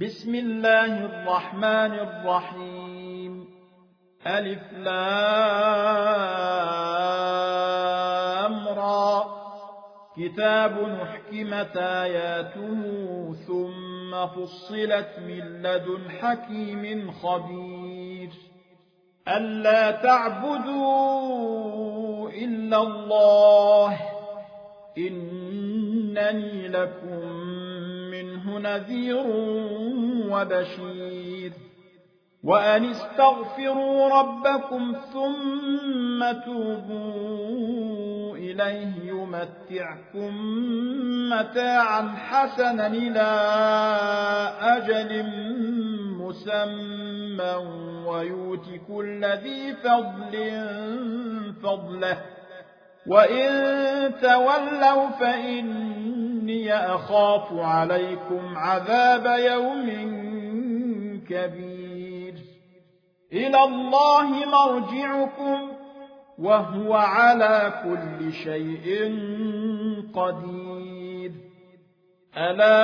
بسم الله الرحمن الرحيم. ألف لامرى كتاب نحكمت آياته ثم فصلت من لدن حكيم خبير. ألا تعبدوا إلا الله. إنني لكم منه نذير وبشير. وأن استغفروا ربكم ثم توبوا إليه يمتعكم متاعا حسنا إلى أجل مسمى ويؤت كل ذي فضل فضله. وإن تولوا فإني أخاف عليكم عذاب يوم كبير. إلى الله مرجعكم وهو على كل شيء قدير. ألا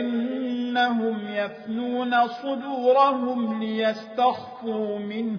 إنهم يفنون صدورهم ليستخفوا منه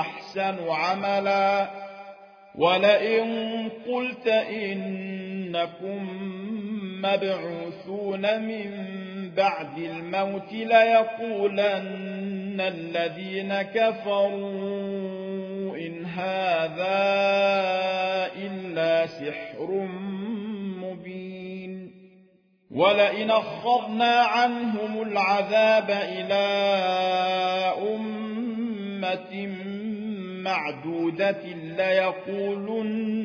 أحسن عملا. ولئن قلت إنكم مبعوثون من بعد الموت ليقولن الذين كفروا إن هذا إلا سحر مبين. ولئن أخذنا عنهم العذاب إلى أمة معدودة ليقولن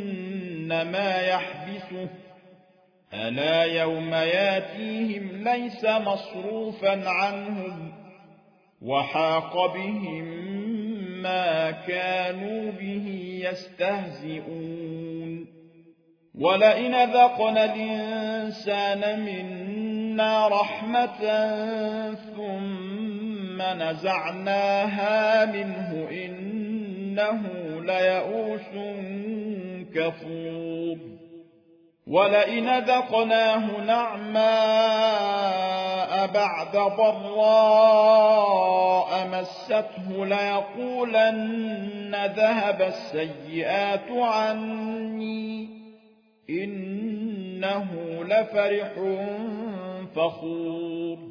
ما يحبسه ألا يوم ياتيهم ليس مصروفا عنهم وحاق بهم ما كانوا به يستهزئون. ولئن ذقنا الإنسان منا رحمة ثم نزعناها منه إنه ليئوس كفور. ولئن ذقناه نعماء بعد ضراء مسته ليقولن ذهب السيئات عني. إنه لفرح فخور.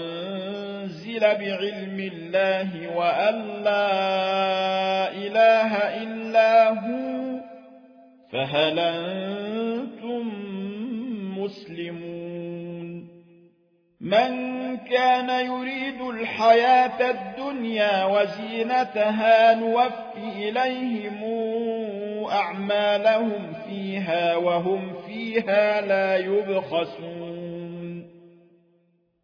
أنزل بعلم الله وأن لا إله إلا هو فهل أنتم مسلمون؟ من كان يريد الحياة الدنيا وزينتها نوف إليهم أعمالهم فيها وهم فيها لا يبخسون.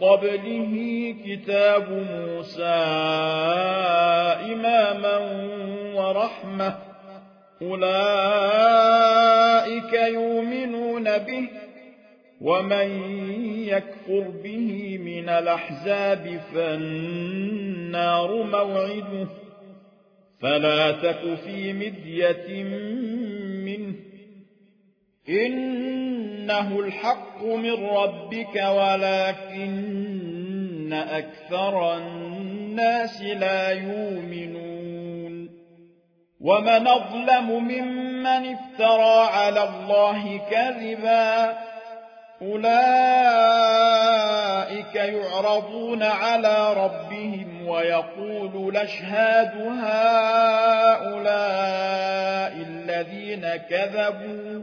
قبله كتاب موسى إماما ورحمة. أولئك يؤمنون به ومن يكفر به من الأحزاب فالنار موعده. فلا تك في مدية منه. إنه الحق من ربك ولكن أكثر الناس لا يؤمنون. ومن أظلم ممن افترى على الله كذبا أولئك يعرضون على ربهم ويقول لاشهاد هؤلاء الذين كذبوا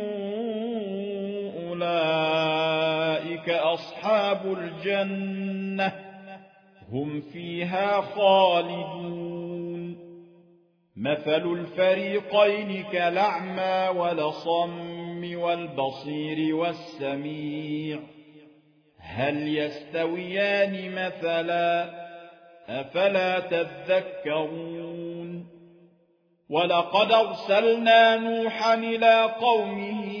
أولئك أصحاب الجنة هم فيها خالدون. مثل الفريقين كالأعمى ولصم والبصير والسميع. هل يستويان مثلا؟ أفلا تذكرون. ولقد أرسلنا نوحا إلى قومه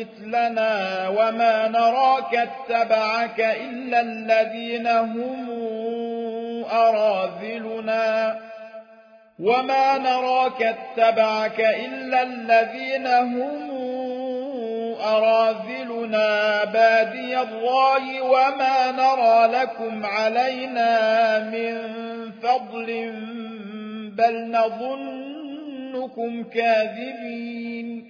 مثلنا وما نراك اتبعك إلا الذين هم أراذلنا. وما نراك اتبعك إلا الذين هم أراذلنا. بادي الرأي وما نرى لكم علينا من فضل بل نظنكم كاذبين.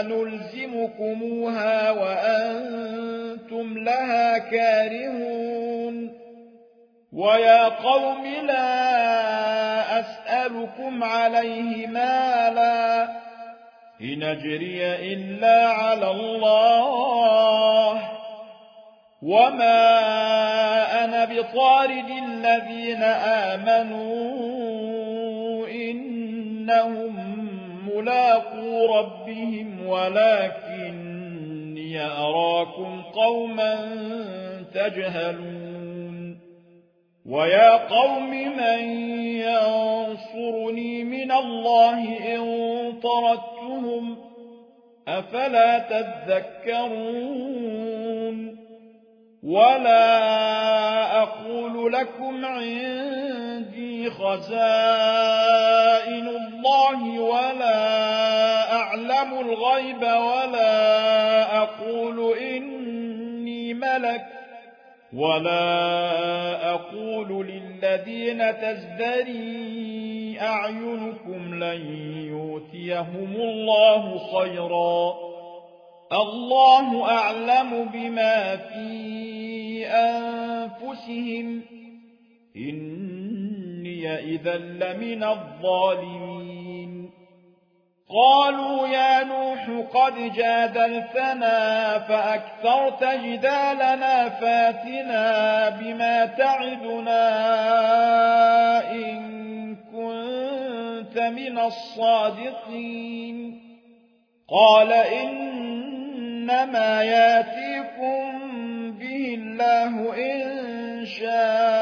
أنلزمكموها وأنتم لها كارهون ويا قوم لا أسألكم عليه مالا إن أجري إلا على الله وما أنا بطارد الذين آمنوا إنهم ملاقو ربهم ولكني أراكم قوما تجهلون. ويا قوم من ينصرني من الله إن طردتهم أفلا تذكرون؟ ولا أقول لكم خزائن الله ولا أعلم الغيب ولا أقول إني ملك ولا أقول للذين تزدري أعينكم لن يؤتيهم الله خيرا. الله أعلم بما في أنفسهم. إني إذا لمن الظالمين. قالوا يا نوح قد جادلتنا فأكثرت جدالنا فاتنا بما تعدنا إن كنت من الصادقين. قال إنما ياتيكم به الله إن شاء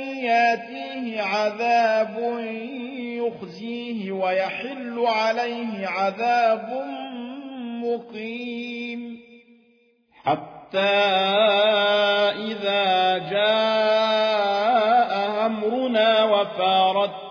ياتيه عذاب يخزيه ويحل عليه عذاب مقيم. حتى إذا جاء أمرنا وفاردت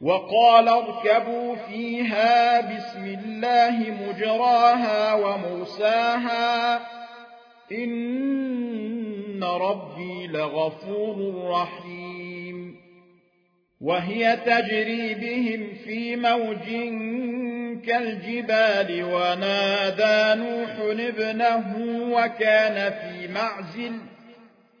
وقال اركبوا فيها بسم الله مجراها وموساها إن ربي لغفور رحيم وهي تجري بهم في موج كالجبال ونادى نوح ابنه وكان في معزل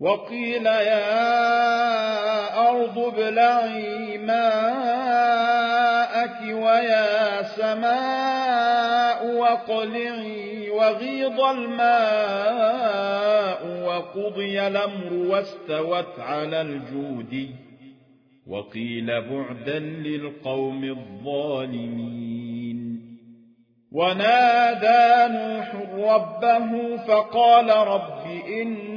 وقيل يا أرض ابلعي ماءك ويا سماء واقلعي وغيض الماء وقضي الأمر واستوت على الجود. وقيل بعدا للقوم الظالمين. ونادى نوح ربه فقال رب إن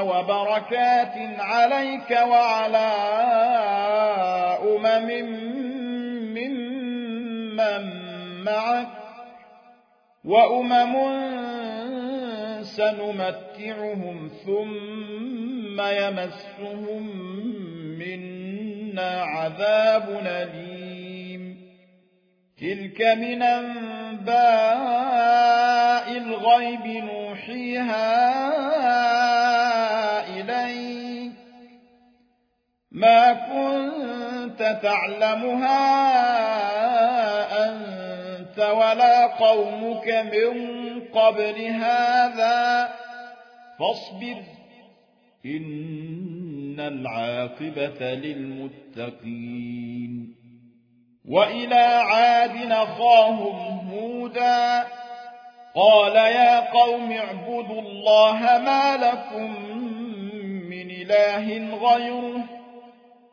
وبركات عليك وعلى أمم ممن معك وأمم سنمتعهم ثم يمسهم منا عذاب أليم. تلك من أنباء الغيب نوحيها ما كنت تعلمها أنت ولا قومك من قبل هذا. فاصبر إن العاقبة للمتقين. وإلى عاد نخاهم هودا قال يا قوم اعبدوا الله ما لكم من إله غيره.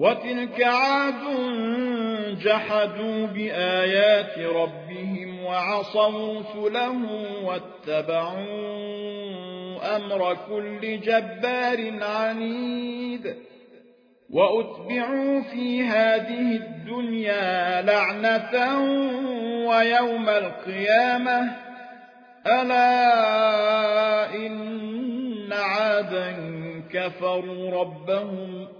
وتلك عاد جحدوا بآيات ربهم وعصوا سله واتبعوا أمر كل جبار عنيد وأتبعوا في هذه الدنيا لعنة ويوم القيامة ألا إن عادا كفروا ربهم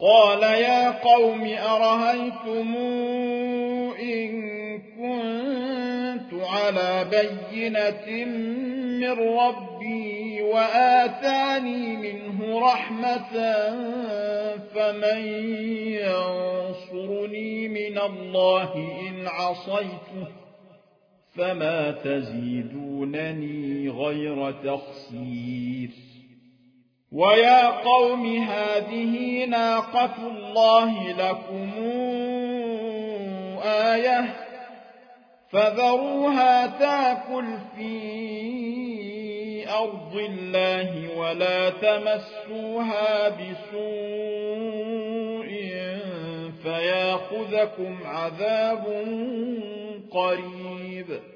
قال يا قوم أرهيتم إن كنت على بينة من ربي وآتاني منه رحمة فمن ينصرني من الله إن عصيته فما تزيدونني غير تخسير ويا قوم هذه ناقة الله لكم آية فذروها تاكل في أرض الله ولا تمسوها بسوء فياخذكم عذاب قريب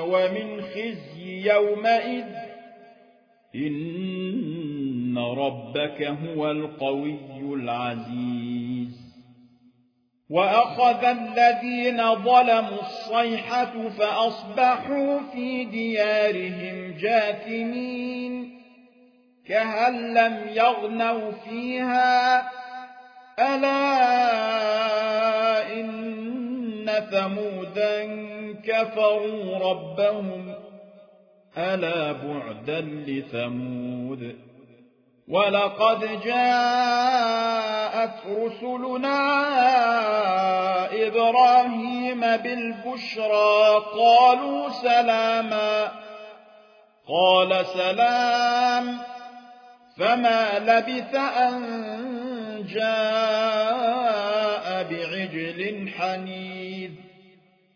ومن خزي يومئذ إن ربك هو القوي العزيز. وأخذ الذين ظلموا الصيحة فأصبحوا في ديارهم جاثمين كهل لم يغنوا فيها ألا إن ثمودا كفروا ربهم ألا بعدا لثمود ولقد جاءت رسلنا إبراهيم بالبشرى قالوا سلاما قال سلام فما لبث أن جاء بعجل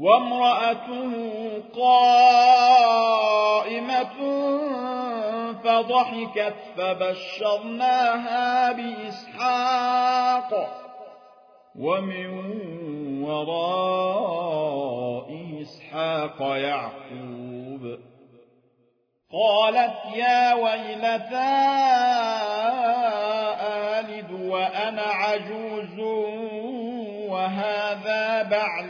وامرأته قائمة فضحكت فبشرناها بإسحاق ومن وراء إسحاق يعقوب. قالت يا ويلتى آلد وأنا عجوز وهذا بعلي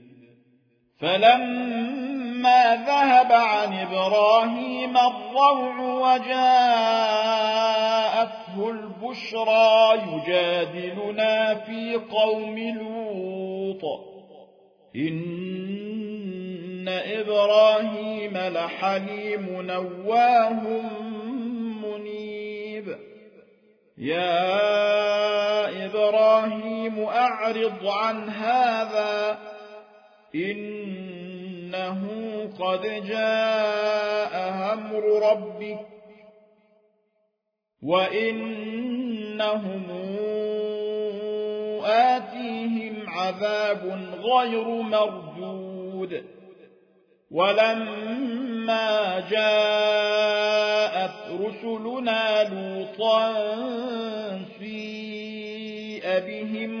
فلما ذهب عن إبراهيم الروع وجاءته البشرى يجادلنا في قوم لوط. إن إبراهيم لحليم نواه منيب. يا إبراهيم أعرض عن هذا. إنه قد جاء أمر ربك وإنهم آتيهم عذاب غير مردود ولما جاءت رسلنا لوطا سيء بهم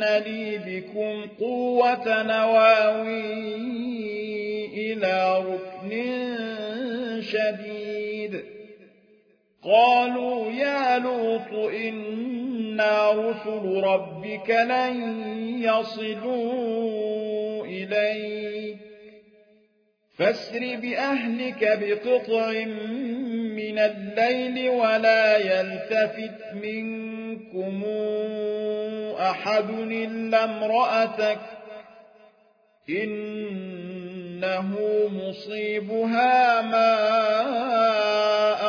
لي بكم قوة نواوي إلى ركن شديد قالوا يا لوط إنا رسل ربك لن يصلوا إليك فاسر بأهلك بقطع من الليل ولا يلتفت منكم أحد إلا امرأتك إنه مصيبها ما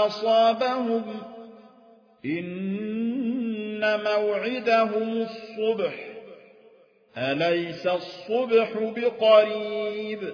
أصابهم إن موعدهم الصبح. أليس الصبح بقريب؟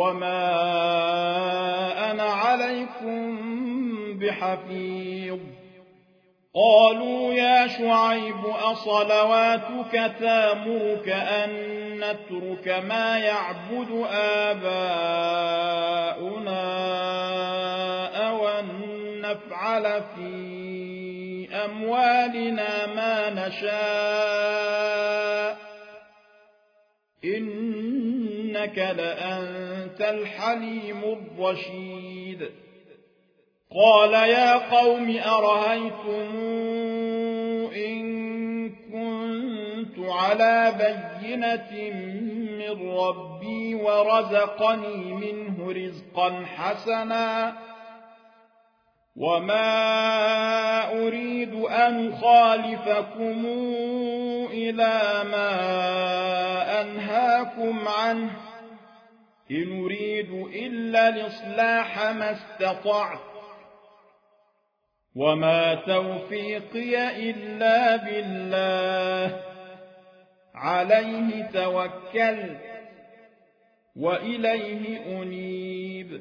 وما أنا عليكم بحفيظ قالوا يا شعيب أصلواتك تامرك أن نترك ما يعبد آباؤنا أو أن نفعل في أموالنا ما نشاء إنك لأنت الحليم الرشيد. قال يا قوم أرهيتم إن كنت على بينة من ربي ورزقني منه رزقا حسنا وما أريد أن خالفكم إلى ما أنهاكم عنه إن أريد إلا الإصلاح ما استطعت وما توفيقي إلا بالله عليه توكل وإليه أنيب.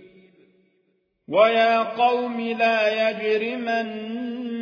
ويا قوم لا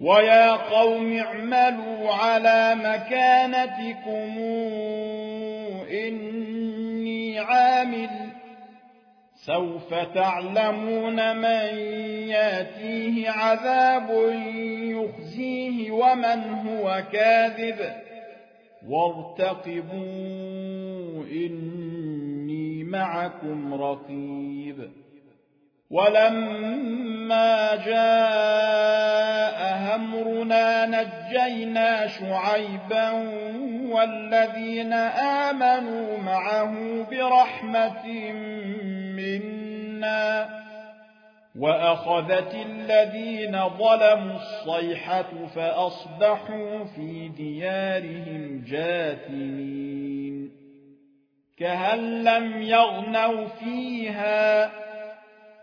ويا قوم اعملوا على مكانتكم إني عامل سوف تعلمون من ياتيه عذاب يخزيه ومن هو كاذب وارتقبوا إني معكم رقيب ولما جاء همرنا نجينا شعيبا والذين آمنوا معه برحمة منا وأخذت الذين ظلموا الصيحة فأصبحوا في ديارهم جاثمين كهل لم يغنوا فيها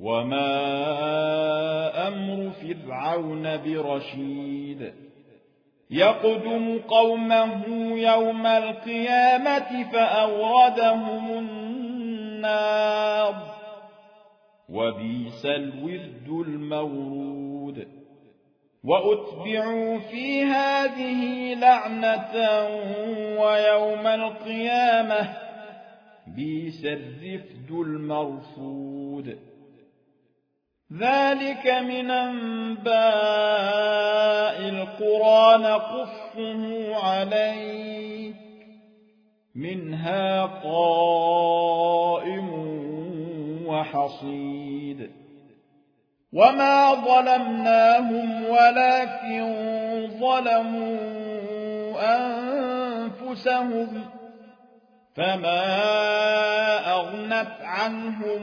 وما أمر فرعون برشيد يقدم قومه يوم القيامة فأوردهم النار وبيس الورد المورود وأتبعوا في هذه لعنة ويوم القيامة بيس الزفد المرفود ذلك من أنباء القرى نقصه عليك. منها قائم وحصيد. وما ظلمناهم ولكن ظلموا أنفسهم فما أغنت عنهم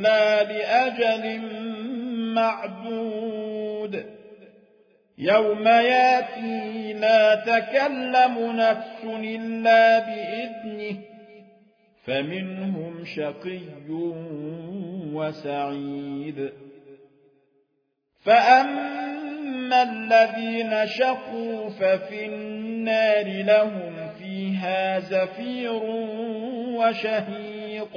إلا لأجل معدود يوم ياتي لا تكلم نفس إلا بإذنه فمنهم شقي وسعيد فأما الذين شقوا ففي النار لهم فيها زفير وشهيق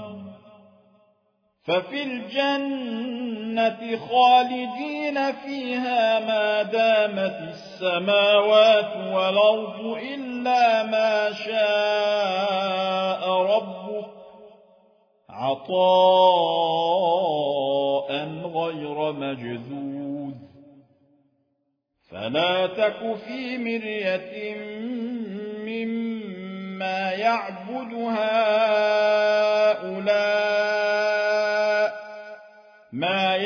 ففي الجنة خالدين فيها ما دامت السماوات والأرض إلا ما شاء ربك عطاء غير مجذوذ. فلا تك في مرية مما يعبد هؤلاء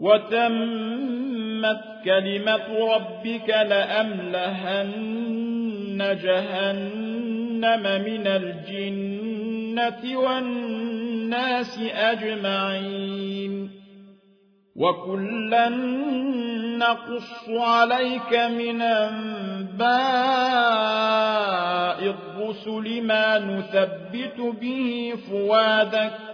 وتمت كلمة ربك لأملهن جهنم من الجنة والناس أجمعين. وكلا نقص عليك من أنباء الرسل ما نثبت به فوادك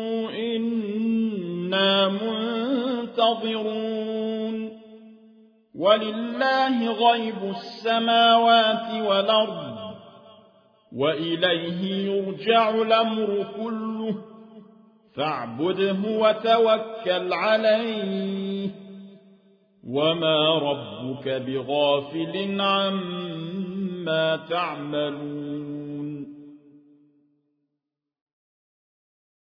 إنا منتظرون. ولله غيب السماوات والأرض وإليه يرجع الأمر كله. فاعبده وتوكل عليه. وما ربك بغافل عما تعملون.